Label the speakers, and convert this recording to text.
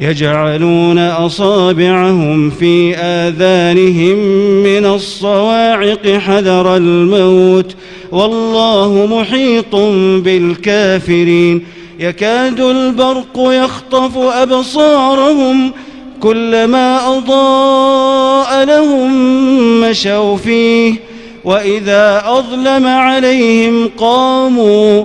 Speaker 1: يجعلون أصابعهم في آذانهم من الصواعق حذر الموت والله محيط بالكافرين. يكاد البرق يخطف أبصارهم كلما أضاء لهم مشوا فيه. وإذا أظلم عليهم قاموا